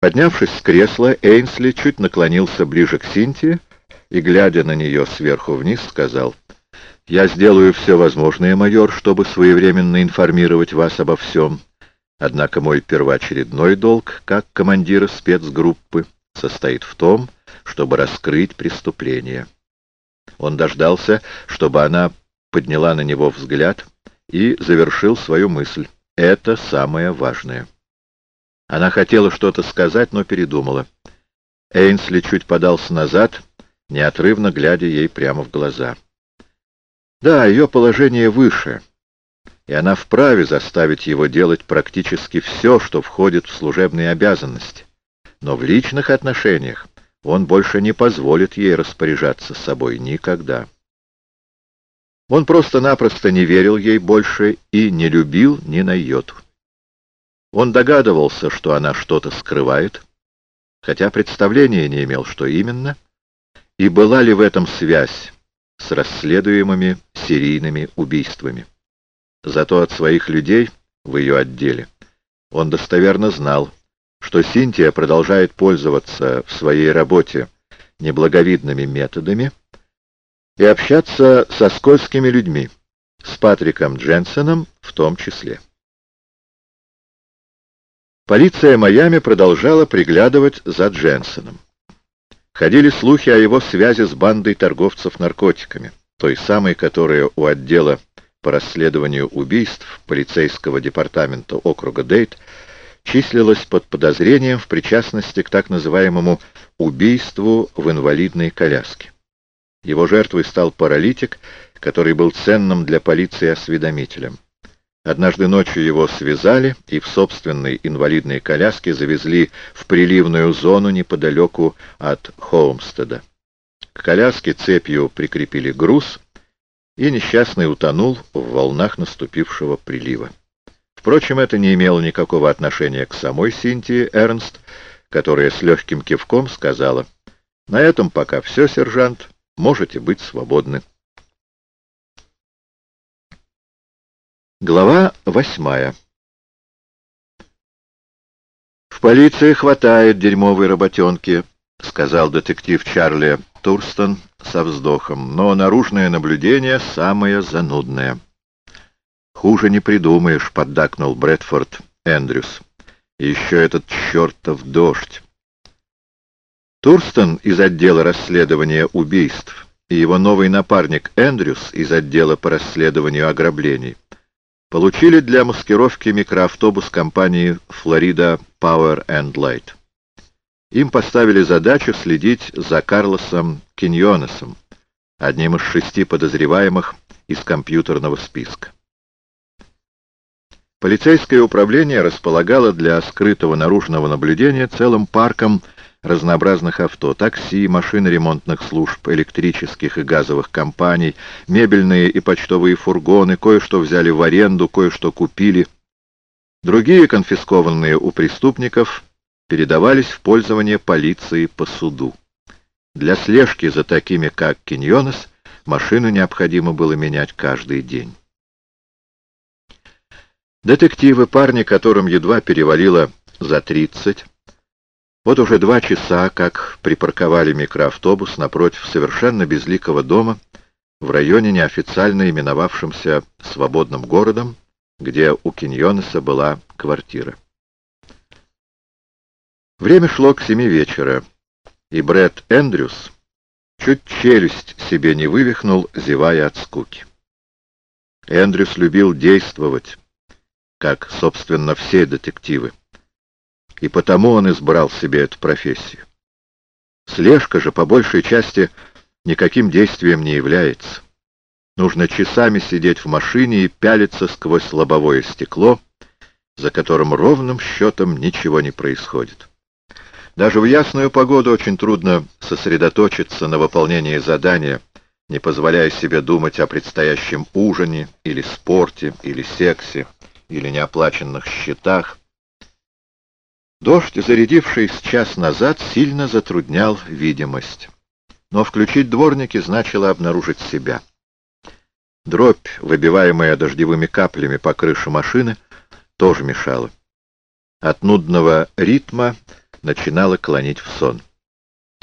Поднявшись с кресла, Эйнсли чуть наклонился ближе к Синтии и, глядя на нее сверху вниз, сказал, «Я сделаю все возможное, майор, чтобы своевременно информировать вас обо всем. Однако мой первоочередной долг, как командира спецгруппы, состоит в том, чтобы раскрыть преступление». Он дождался, чтобы она подняла на него взгляд и завершил свою мысль. «Это самое важное». Она хотела что-то сказать, но передумала. Эйнсли чуть подался назад, неотрывно глядя ей прямо в глаза. Да, ее положение выше, и она вправе заставить его делать практически все, что входит в служебные обязанности. Но в личных отношениях он больше не позволит ей распоряжаться собой никогда. Он просто-напросто не верил ей больше и не любил ни на йоту. Он догадывался, что она что-то скрывает, хотя представления не имел, что именно, и была ли в этом связь с расследуемыми серийными убийствами. Зато от своих людей в ее отделе он достоверно знал, что Синтия продолжает пользоваться в своей работе неблаговидными методами и общаться со скользкими людьми, с Патриком Дженсоном в том числе. Полиция Майами продолжала приглядывать за Дженсоном. Ходили слухи о его связи с бандой торговцев наркотиками, той самой, которая у отдела по расследованию убийств полицейского департамента округа Дейт числилась под подозрением в причастности к так называемому убийству в инвалидной коляске. Его жертвой стал паралитик, который был ценным для полиции осведомителем. Однажды ночью его связали и в собственной инвалидной коляске завезли в приливную зону неподалеку от Хоумстеда. К коляске цепью прикрепили груз, и несчастный утонул в волнах наступившего прилива. Впрочем, это не имело никакого отношения к самой Синтии Эрнст, которая с легким кивком сказала, «На этом пока все, сержант, можете быть свободны». Глава восьмая «В полиции хватает дерьмовой работенки», — сказал детектив Чарли Турстон со вздохом, «но наружное наблюдение самое занудное». «Хуже не придумаешь», — поддакнул Брэдфорд Эндрюс. «Еще этот чертов дождь». Турстон из отдела расследования убийств и его новый напарник Эндрюс из отдела по расследованию ограблений получили для маскировки микроавтобус компании Florida Power and Light. Им поставили задачу следить за Карлосом Киньонесом, одним из шести подозреваемых из компьютерного списка. Полицейское управление располагало для скрытого наружного наблюдения целым парком разнообразных авто, такси, машины ремонтных служб, электрических и газовых компаний, мебельные и почтовые фургоны, кое-что взяли в аренду, кое-что купили. Другие, конфискованные у преступников, передавались в пользование полиции по суду. Для слежки за такими, как Киньонес, машину необходимо было менять каждый день. Детективы, парни, которым едва перевалило за тридцать, вот уже два часа, как припарковали микроавтобус напротив совершенно безликого дома в районе, неофициально именовавшемся «Свободным городом», где у Киньонеса была квартира. Время шло к семи вечера, и Брэд Эндрюс чуть челюсть себе не вывихнул, зевая от скуки. Эндрюс любил действовать, как, собственно, все детективы и потому он избрал себе эту профессию. Слежка же, по большей части, никаким действием не является. Нужно часами сидеть в машине и пялиться сквозь лобовое стекло, за которым ровным счетом ничего не происходит. Даже в ясную погоду очень трудно сосредоточиться на выполнении задания, не позволяя себе думать о предстоящем ужине, или спорте, или сексе, или неоплаченных счетах, Дождь, зарядившийся час назад, сильно затруднял видимость. Но включить дворники значило обнаружить себя. Дробь, выбиваемая дождевыми каплями по крыше машины, тоже мешала. От нудного ритма начинало клонить в сон.